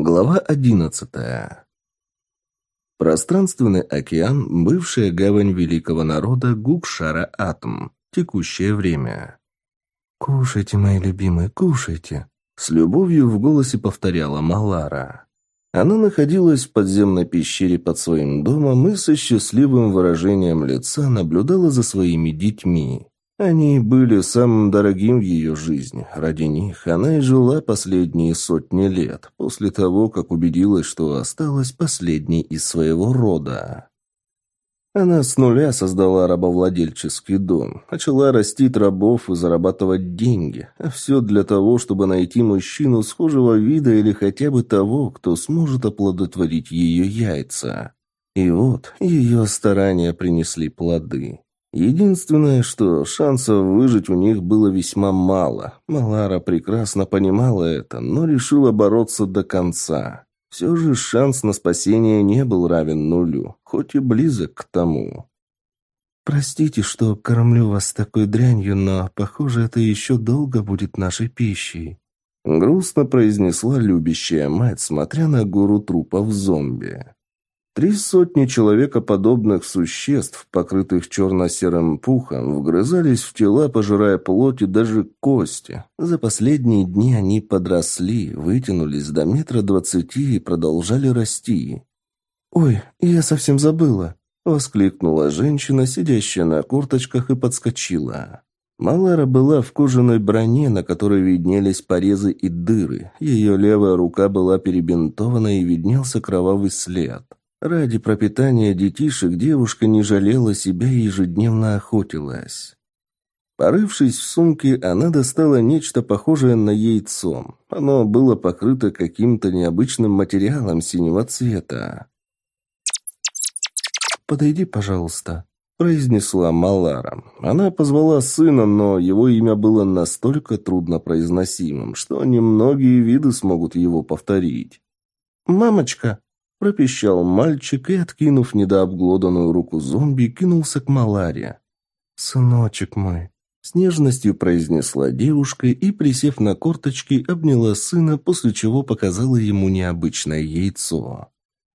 Глава одиннадцатая. Пространственный океан, бывшая гавань великого народа Гукшара Атом. Текущее время. «Кушайте, мои любимые, кушайте!» С любовью в голосе повторяла Малара. Она находилась в подземной пещере под своим домом и со счастливым выражением лица наблюдала за своими детьми. Они были самым дорогим в ее жизни. Ради них она и жила последние сотни лет, после того, как убедилась, что осталась последней из своего рода. Она с нуля создала рабовладельческий дом, начала растить рабов и зарабатывать деньги, а все для того, чтобы найти мужчину схожего вида или хотя бы того, кто сможет оплодотворить ее яйца. И вот ее старания принесли плоды. Единственное, что шансов выжить у них было весьма мало. Малара прекрасно понимала это, но решила бороться до конца. Все же шанс на спасение не был равен нулю, хоть и близок к тому. «Простите, что кормлю вас такой дрянью, но, похоже, это еще долго будет нашей пищей», грустно произнесла любящая мать, смотря на гору трупов зомби. Три сотни человекоподобных существ, покрытых черно-серым пухом, вгрызались в тела, пожирая плоть и даже кости. За последние дни они подросли, вытянулись до метра двадцати и продолжали расти. «Ой, я совсем забыла!» — воскликнула женщина, сидящая на курточках, и подскочила. Малара была в кожаной броне, на которой виднелись порезы и дыры. Ее левая рука была перебинтована и виднелся кровавый след. Ради пропитания детишек девушка не жалела себя и ежедневно охотилась. Порывшись в сумке, она достала нечто похожее на яйцо. Оно было покрыто каким-то необычным материалом синего цвета. «Подойди, пожалуйста», — произнесла Малара. Она позвала сына, но его имя было настолько труднопроизносимым, что немногие виды смогут его повторить. «Мамочка», Пропищал мальчик и, откинув недообглоданную руку зомби, кинулся к Маларе. «Сыночек мой!» С нежностью произнесла девушка и, присев на корточки, обняла сына, после чего показала ему необычное яйцо.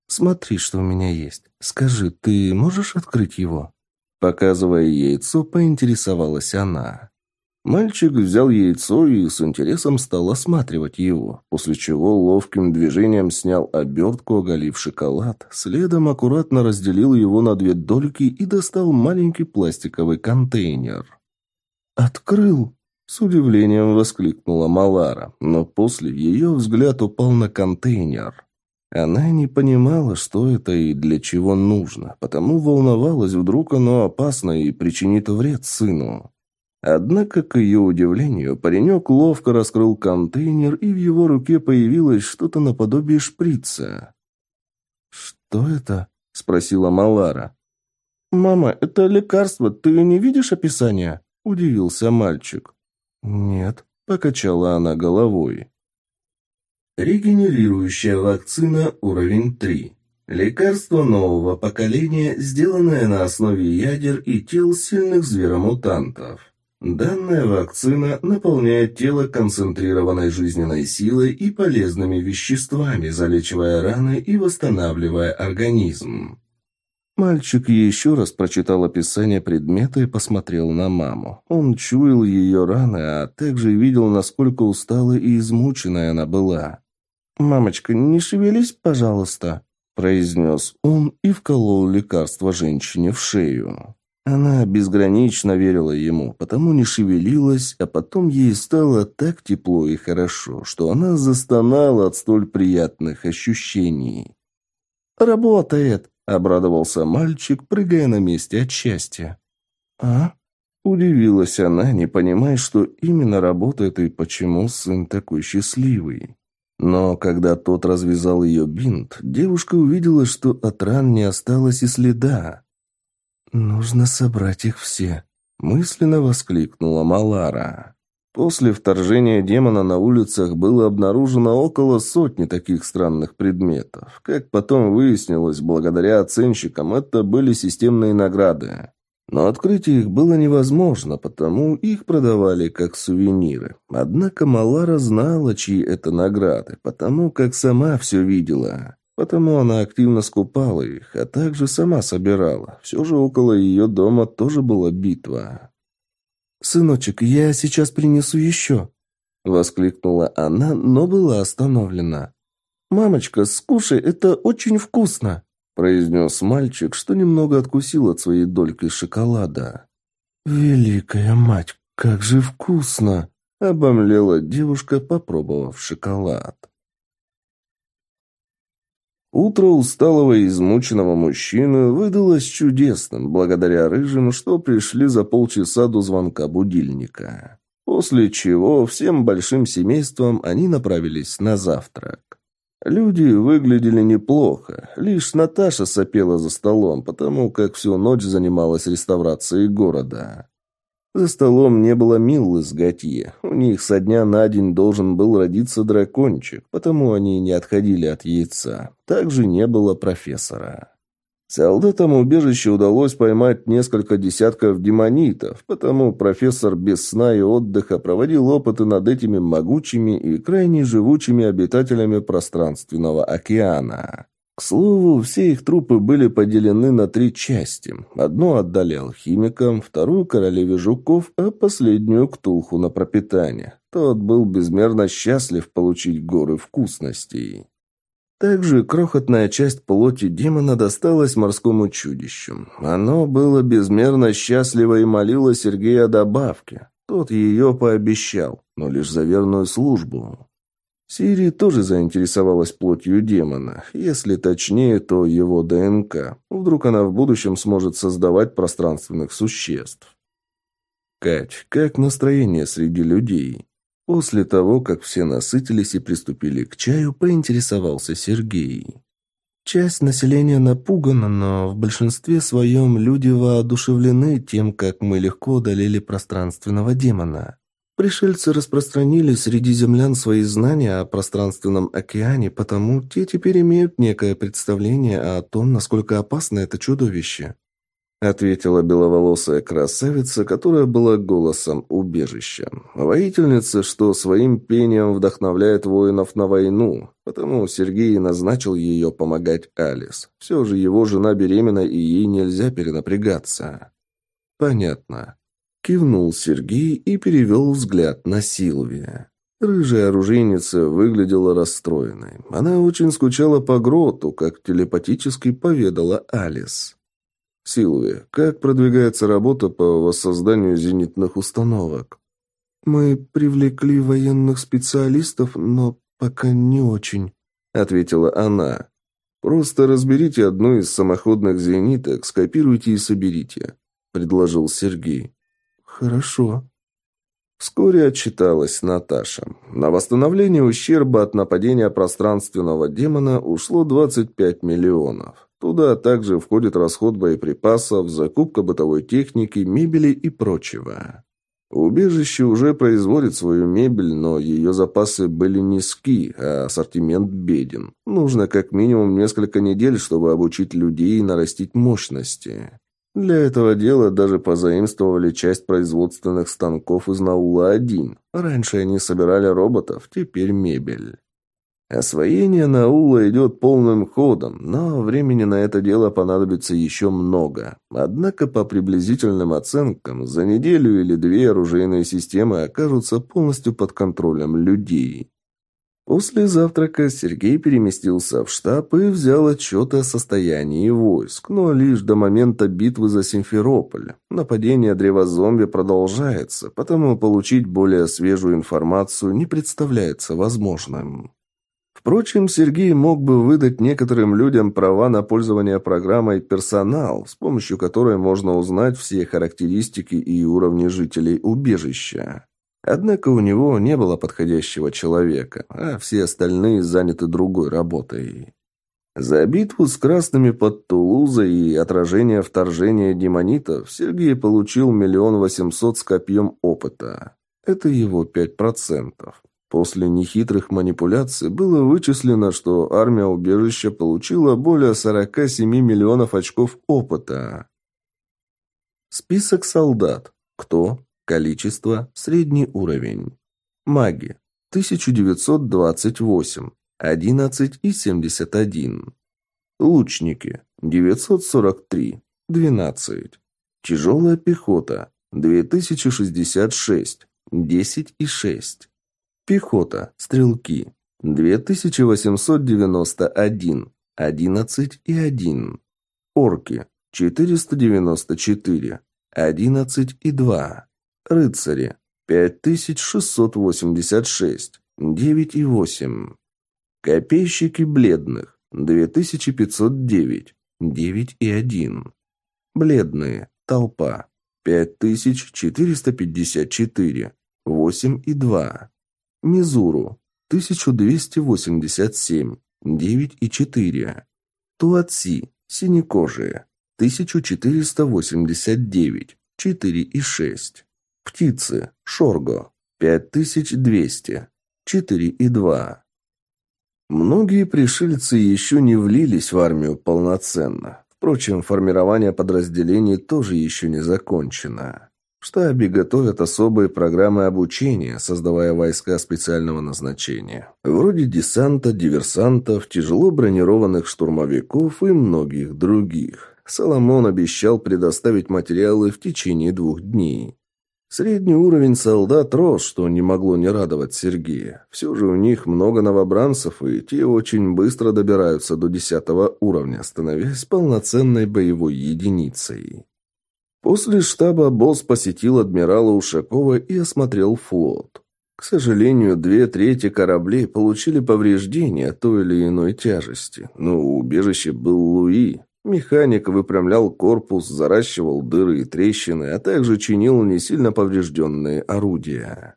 «Смотри, что у меня есть. Скажи, ты можешь открыть его?» Показывая яйцо, поинтересовалась она. Мальчик взял яйцо и с интересом стал осматривать его, после чего ловким движением снял обертку, оголив шоколад, следом аккуратно разделил его на две дольки и достал маленький пластиковый контейнер. «Открыл!» — с удивлением воскликнула Малара, но после ее взгляд упал на контейнер. Она не понимала, что это и для чего нужно, потому волновалась, вдруг оно опасно и причинит вред сыну. Однако, к ее удивлению, паренек ловко раскрыл контейнер, и в его руке появилось что-то наподобие шприца. «Что это?» – спросила Малара. «Мама, это лекарство, ты не видишь описания?» – удивился мальчик. «Нет», – покачала она головой. Регенерирующая вакцина уровень 3. Лекарство нового поколения, сделанное на основе ядер и тел сильных зверомутантов. Данная вакцина наполняет тело концентрированной жизненной силой и полезными веществами, залечивая раны и восстанавливая организм. Мальчик еще раз прочитал описание предмета и посмотрел на маму. Он чуял ее раны, а также видел, насколько усталой и измученной она была. «Мамочка, не шевелись, пожалуйста», – произнес он и вколол лекарство женщине в шею. Она безгранично верила ему, потому не шевелилась, а потом ей стало так тепло и хорошо, что она застонала от столь приятных ощущений. «Работает!» — обрадовался мальчик, прыгая на месте от счастья. «А?» — удивилась она, не понимая, что именно работает и почему сын такой счастливый. Но когда тот развязал ее бинт, девушка увидела, что от ран не осталось и следа. «Нужно собрать их все», — мысленно воскликнула Малара. После вторжения демона на улицах было обнаружено около сотни таких странных предметов. Как потом выяснилось, благодаря оценщикам, это были системные награды. Но открыть их было невозможно, потому их продавали как сувениры. Однако Малара знала, чьи это награды, потому как сама все видела. Потому она активно скупала их, а также сама собирала. Все же около ее дома тоже была битва. «Сыночек, я сейчас принесу еще», — воскликнула она, но была остановлена. «Мамочка, скушай, это очень вкусно», — произнес мальчик, что немного откусил от своей дольки шоколада. «Великая мать, как же вкусно!» — обомлела девушка, попробовав шоколад. Утро усталого и измученного мужчины выдалось чудесным, благодаря рыжим, что пришли за полчаса до звонка будильника. После чего всем большим семейством они направились на завтрак. Люди выглядели неплохо, лишь Наташа сопела за столом, потому как всю ночь занималась реставрацией города. За столом не было Миллы с Готье. У них со дня на день должен был родиться дракончик, потому они не отходили от яйца. Также не было профессора. Солдатам убежища удалось поймать несколько десятков демонитов, потому профессор без сна и отдыха проводил опыты над этими могучими и крайне живучими обитателями пространственного океана. К слову, все их трупы были поделены на три части. Одну отдали алхимикам, вторую – королеве жуков, а последнюю – ктулху на пропитание. Тот был безмерно счастлив получить горы вкусностей. Также крохотная часть плоти демона досталась морскому чудищу. Оно было безмерно счастливо и молило Сергея о добавке. Тот ее пообещал, но лишь за верную службу. Сири тоже заинтересовалась плотью демона. Если точнее, то его ДНК. Вдруг она в будущем сможет создавать пространственных существ. «Кать, как настроение среди людей?» После того, как все насытились и приступили к чаю, поинтересовался Сергей. Часть населения напугана, но в большинстве своем люди воодушевлены тем, как мы легко удалили пространственного демона. Пришельцы распространили среди землян свои знания о пространственном океане, потому те теперь имеют некое представление о том, насколько опасно это чудовище. Ответила беловолосая красавица, которая была голосом убежища. Воительница, что своим пением вдохновляет воинов на войну, потому Сергей назначил ее помогать Алис. Все же его жена беременна, и ей нельзя перенапрягаться. Понятно. Кивнул Сергей и перевел взгляд на Силвия. Рыжая оружейница выглядела расстроенной. Она очень скучала по гроту, как телепатически поведала Алис. «Силвия, как продвигается работа по воссозданию зенитных установок?» «Мы привлекли военных специалистов, но пока не очень», — ответила она. «Просто разберите одну из самоходных зениток, скопируйте и соберите», — предложил Сергей. «Хорошо». Вскоре отчиталась Наташа. На восстановление ущерба от нападения пространственного демона ушло 25 миллионов. Туда также входит расход боеприпасов, закупка бытовой техники, мебели и прочего. Убежище уже производит свою мебель, но ее запасы были низки, а ассортимент беден. Нужно как минимум несколько недель, чтобы обучить людей и нарастить мощности. Для этого дела даже позаимствовали часть производственных станков из Наула-1. Раньше они собирали роботов, теперь мебель. Освоение Наула идет полным ходом, но времени на это дело понадобится еще много. Однако, по приблизительным оценкам, за неделю или две оружейные системы окажутся полностью под контролем людей. После завтрака Сергей переместился в штаб и взял отчеты о состоянии войск, но лишь до момента битвы за Симферополь. Нападение древозомби продолжается, потому получить более свежую информацию не представляется возможным. Впрочем, Сергей мог бы выдать некоторым людям права на пользование программой «Персонал», с помощью которой можно узнать все характеристики и уровни жителей убежища. Однако у него не было подходящего человека, а все остальные заняты другой работой. За битву с красными под Тулузой и отражение вторжения демонитов Сергей получил миллион восемьсот с копьем опыта. Это его пять процентов. После нехитрых манипуляций было вычислено, что армия убежища получила более 47 миллионов очков опыта. Список солдат. Кто? Количество. Средний уровень. Маги. 1928. 11 и 71. Лучники. 943. 12. Тяжелая пехота. 2066. 10 и 6. Пехота. Стрелки. 2891. 11 и 1. Орки. 494. 11 и 2. Рыцари. 5686. 9 и 8. Копейщики бледных. 2509. 9 и 1. Бледные. Толпа. 5454. 8 и 2. Мизуру. 1287. 9 и 4. Туатси. Синекожие. 1489. 4 и 6. Птицы. Шорго. 5200. 4 и 2. Многие пришельцы еще не влились в армию полноценно. Впрочем, формирование подразделений тоже еще не закончено. В штабе готовят особые программы обучения, создавая войска специального назначения. Вроде десанта, диверсантов, тяжело бронированных штурмовиков и многих других. Соломон обещал предоставить материалы в течение двух дней. Средний уровень солдат рос, что не могло не радовать Сергея. Все же у них много новобранцев, и те очень быстро добираются до десятого уровня, становясь полноценной боевой единицей. После штаба босс посетил адмирала Ушакова и осмотрел флот. К сожалению, две трети кораблей получили повреждения той или иной тяжести, но у убежища был Луи, Механик выпрямлял корпус, заращивал дыры и трещины, а также чинил не сильно поврежденные орудия.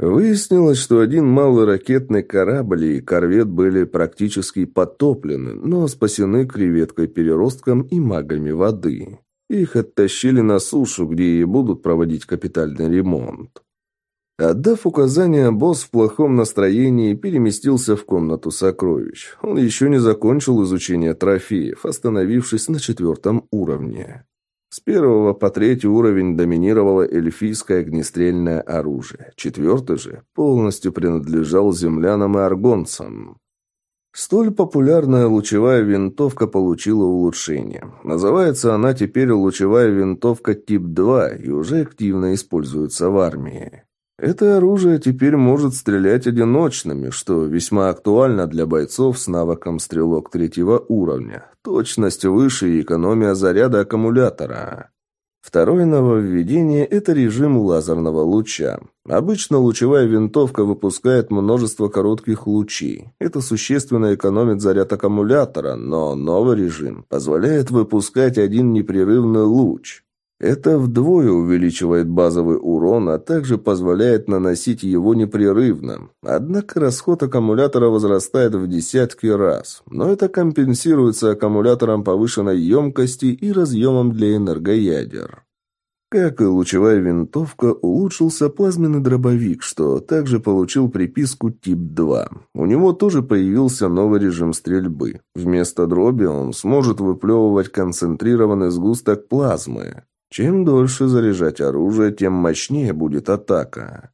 Выяснилось, что один малый ракетный корабль и корвет были практически потоплены, но спасены креветкой-переростком и магами воды. Их оттащили на сушу, где и будут проводить капитальный ремонт. Отдав указание, босс в плохом настроении переместился в комнату сокровищ. Он еще не закончил изучение трофеев, остановившись на четвертом уровне. С первого по третий уровень доминировало эльфийское огнестрельное оружие. Четвертый же полностью принадлежал землянам и аргонцам. Столь популярная лучевая винтовка получила улучшение. Называется она теперь лучевая винтовка тип 2 и уже активно используется в армии. Это оружие теперь может стрелять одиночными, что весьма актуально для бойцов с навыком стрелок третьего уровня. Точность выше и экономия заряда аккумулятора. Второе нововведение – это режим лазерного луча. Обычно лучевая винтовка выпускает множество коротких лучей. Это существенно экономит заряд аккумулятора, но новый режим позволяет выпускать один непрерывный луч. Это вдвое увеличивает базовый урон, а также позволяет наносить его непрерывно. Однако расход аккумулятора возрастает в десятки раз, но это компенсируется аккумулятором повышенной емкости и разъемом для энергоядер. Как и лучевая винтовка, улучшился плазменный дробовик, что также получил приписку тип 2. У него тоже появился новый режим стрельбы. Вместо дроби он сможет выплевывать концентрированный сгусток плазмы. Чем дольше заряжать оружие, тем мощнее будет атака.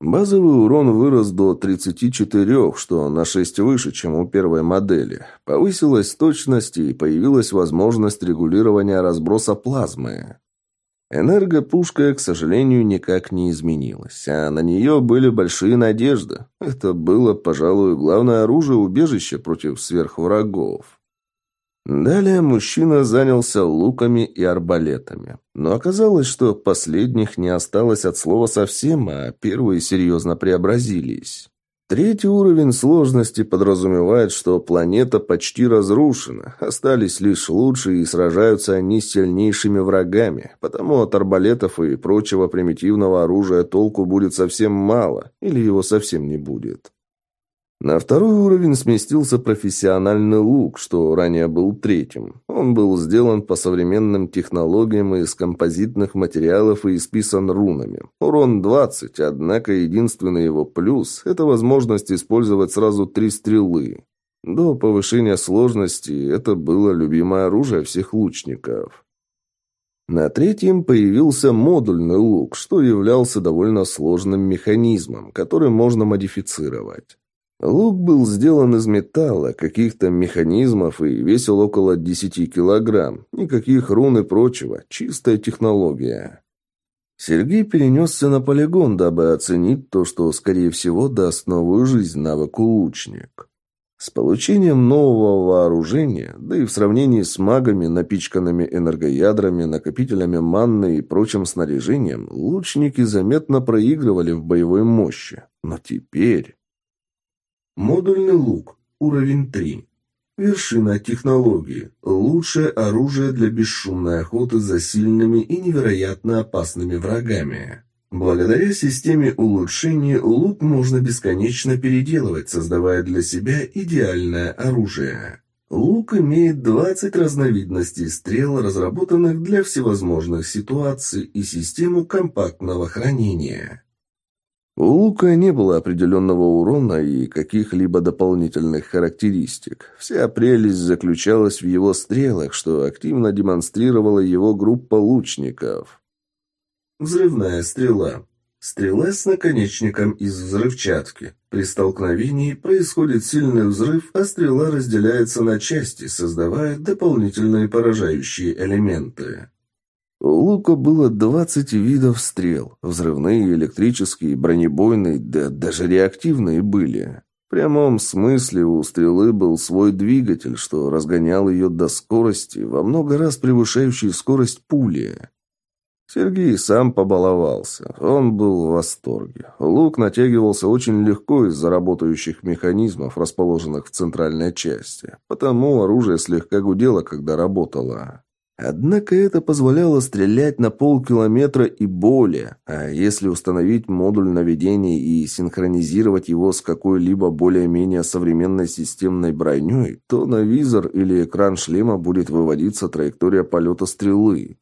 Базовый урон вырос до 34, что на 6 выше, чем у первой модели. Повысилась точность и появилась возможность регулирования разброса плазмы. Энергопушка, к сожалению, никак не изменилась, а на нее были большие надежды. Это было, пожалуй, главное оружие убежища против сверхврагов. Далее мужчина занялся луками и арбалетами. Но оказалось, что последних не осталось от слова совсем, а первые серьезно преобразились. Третий уровень сложности подразумевает, что планета почти разрушена, остались лишь лучшие и сражаются они с сильнейшими врагами, потому от арбалетов и прочего примитивного оружия толку будет совсем мало, или его совсем не будет. На второй уровень сместился профессиональный лук, что ранее был третьим. Он был сделан по современным технологиям из композитных материалов и исписан рунами. Урон 20, однако единственный его плюс – это возможность использовать сразу три стрелы. До повышения сложности это было любимое оружие всех лучников. На третьем появился модульный лук, что являлся довольно сложным механизмом, который можно модифицировать. Лук был сделан из металла, каких-то механизмов и весил около 10 килограмм. Никаких рун и прочего, чистая технология. Сергей перенесся на полигон, дабы оценить то, что, скорее всего, даст новую жизнь навыку лучник. С получением нового вооружения, да и в сравнении с магами, напичканными энергоядрами, накопителями манны и прочим снаряжением, лучники заметно проигрывали в боевой мощи. Но теперь... Модульный лук. Уровень 3. Вершина технологии. Лучшее оружие для бесшумной охоты за сильными и невероятно опасными врагами. Благодаря системе улучшений лук можно бесконечно переделывать, создавая для себя идеальное оружие. Лук имеет 20 разновидностей стрел, разработанных для всевозможных ситуаций и систему компактного хранения. У лука не было определенного урона и каких-либо дополнительных характеристик. Вся прелесть заключалась в его стрелах, что активно демонстрировала его группа лучников. Взрывная стрела. Стрела с наконечником из взрывчатки. При столкновении происходит сильный взрыв, а стрела разделяется на части, создавая дополнительные поражающие элементы. У лука было 20 видов стрел. Взрывные, электрические, бронебойные, да даже реактивные были. В прямом смысле у стрелы был свой двигатель, что разгонял ее до скорости, во много раз превышающей скорость пули. Сергей сам побаловался. Он был в восторге. Лук натягивался очень легко из-за работающих механизмов, расположенных в центральной части. Потому оружие слегка гудело, когда работало. Однако это позволяло стрелять на полкилометра и более, а если установить модуль наведения и синхронизировать его с какой-либо более-менее современной системной броней, то на визор или экран шлема будет выводиться траектория полета стрелы.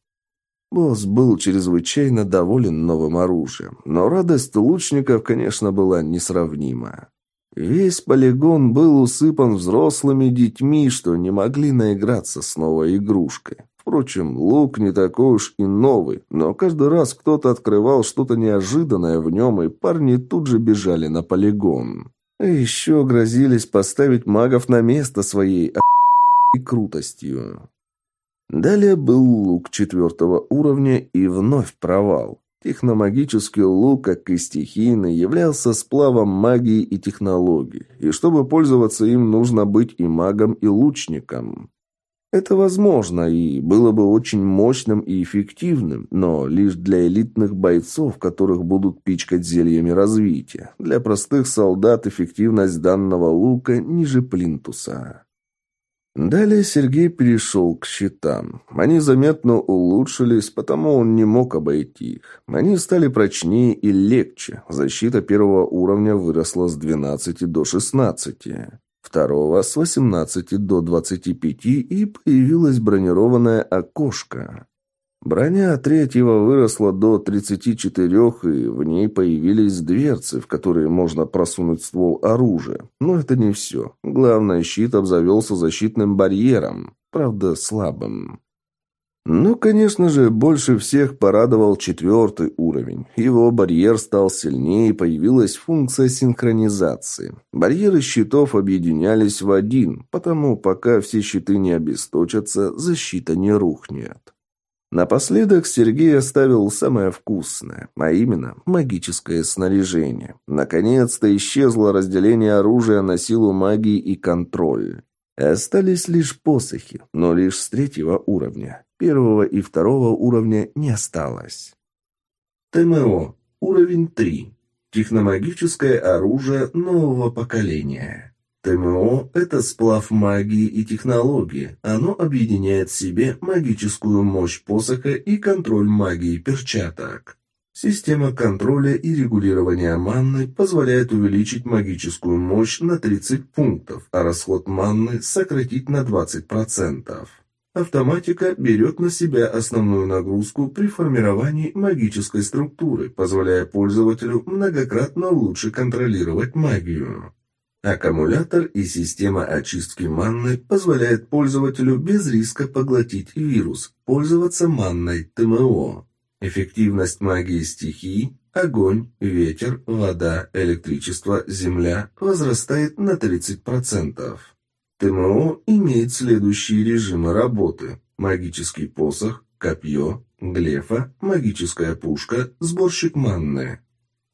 Босс был чрезвычайно доволен новым оружием, но радость лучников, конечно, была несравнима. Весь полигон был усыпан взрослыми детьми, что не могли наиграться с новой игрушкой. Впрочем, лук не такой уж и новый, но каждый раз кто-то открывал что-то неожиданное в нем, и парни тут же бежали на полигон. А еще грозились поставить магов на место своей и крутостью. Далее был лук четвертого уровня и вновь провал. Техномагический лук, как и стихийный, являлся сплавом магии и технологий, и чтобы пользоваться им, нужно быть и магом, и лучником. Это возможно и было бы очень мощным и эффективным, но лишь для элитных бойцов, которых будут пичкать зельями развития. Для простых солдат эффективность данного лука ниже плинтуса. Далее Сергей перешел к щитам. Они заметно улучшились, потому он не мог обойти их. Они стали прочнее и легче. Защита первого уровня выросла с 12 до 16. Второго с 18 до 25 и появилось бронированное окошко. Броня третьего выросла до 34, и в ней появились дверцы, в которые можно просунуть ствол оружия. Но это не все. Главное, щит обзавелся защитным барьером, правда слабым. Ну, конечно же, больше всех порадовал четвертый уровень. Его барьер стал сильнее, и появилась функция синхронизации. Барьеры щитов объединялись в один, потому пока все щиты не обесточатся, защита не рухнет. Напоследок Сергей оставил самое вкусное, а именно магическое снаряжение. Наконец-то исчезло разделение оружия на силу магии и контроль. Остались лишь посохи, но лишь с третьего уровня. Первого и второго уровня не осталось. ТМО. Уровень 3. Техномагическое оружие нового поколения. ТМО – это сплав магии и технологии. Оно объединяет в себе магическую мощь посоха и контроль магии перчаток. Система контроля и регулирования манны позволяет увеличить магическую мощь на 30 пунктов, а расход манны сократить на 20%. Автоматика берет на себя основную нагрузку при формировании магической структуры, позволяя пользователю многократно лучше контролировать магию. Аккумулятор и система очистки манны позвляет пользователю без риска поглотить вирус, пользоваться манной ТМО. Эффективность магии стихий – огонь, ветер, вода, электричество, земля – возрастает на 30%. ТМО имеет следующие режимы работы. Магический посох, копье, глефа, магическая пушка, сборщик манны.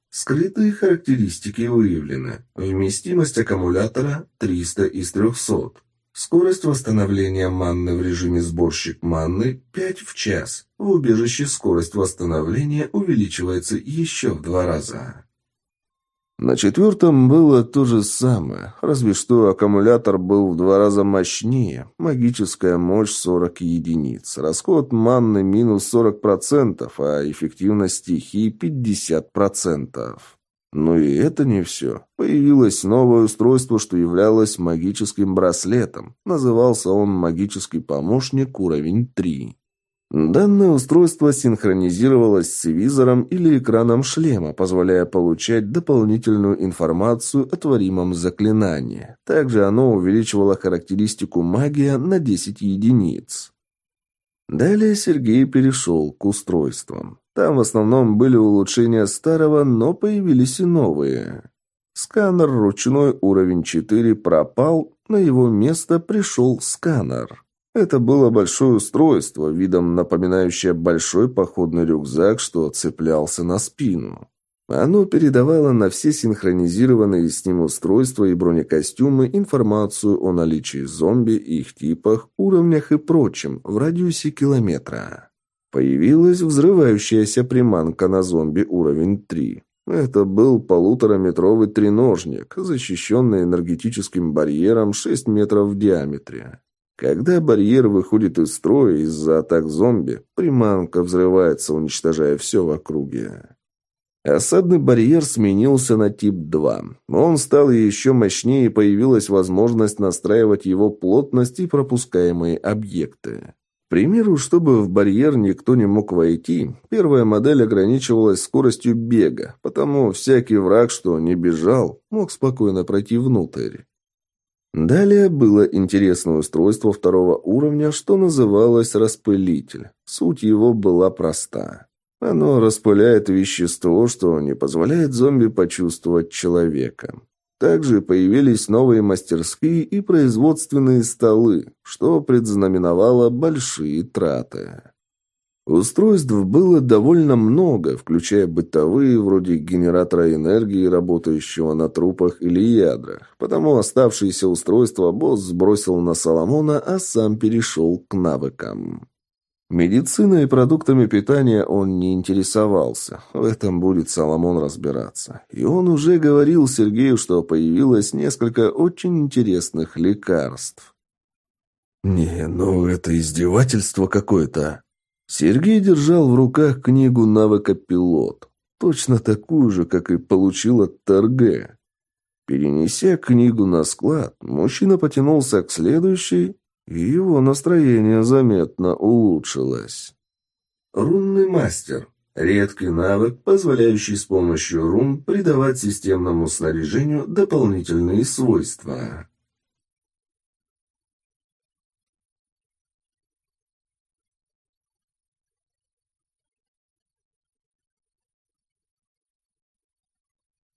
Скрытые характеристики выявлены. Вместимость аккумулятора 300 из 300. Скорость восстановления манны в режиме сборщик манны 5 в час. В убежище скорость восстановления увеличивается еще в два раза. На четвертом было то же самое, разве что аккумулятор был в два раза мощнее, магическая мощь 40 единиц, расход манны минус 40%, а эффективность стихии 50%. Но и это не все. Появилось новое устройство, что являлось магическим браслетом. Назывался он «Магический помощник уровень 3». Данное устройство синхронизировалось с визором или экраном шлема, позволяя получать дополнительную информацию о творимом заклинании. Также оно увеличивало характеристику магия на 10 единиц. Далее Сергей перешел к устройствам. Там в основном были улучшения старого, но появились и новые. Сканер ручной уровень 4 пропал, на его место пришел сканер. Это было большое устройство, видом напоминающее большой походный рюкзак, что цеплялся на спину. Оно передавало на все синхронизированные с ним устройства и бронекостюмы информацию о наличии зомби, их типах, уровнях и прочем в радиусе километра. Появилась взрывающаяся приманка на зомби уровень 3. Это был полутораметровый треножник, защищенный энергетическим барьером 6 метров в диаметре. Когда барьер выходит из строя из-за атак зомби, приманка взрывается, уничтожая все в округе. Осадный барьер сменился на тип 2. Он стал еще мощнее и появилась возможность настраивать его плотность и пропускаемые объекты. Примеру, чтобы в барьер никто не мог войти, первая модель ограничивалась скоростью бега, потому всякий враг, что не бежал, мог спокойно пройти внутрь. Далее было интересное устройство второго уровня, что называлось распылитель. Суть его была проста. Оно распыляет вещество, что не позволяет зомби почувствовать человека. Также появились новые мастерские и производственные столы, что предзнаменовало большие траты. Устройств было довольно много, включая бытовые, вроде генератора энергии, работающего на трупах или ядрах. Потому оставшиеся устройства босс сбросил на Соломона, а сам перешел к навыкам. Медициной и продуктами питания он не интересовался. В этом будет Соломон разбираться. И он уже говорил Сергею, что появилось несколько очень интересных лекарств. «Не, ну это издевательство какое-то», Сергей держал в руках книгу навыка «Пилот», точно такую же, как и получил от ТРГ. Перенеся книгу на склад, мужчина потянулся к следующей, и его настроение заметно улучшилось. Рунный мастер. Редкий навык, позволяющий с помощью рун придавать системному снаряжению дополнительные свойства.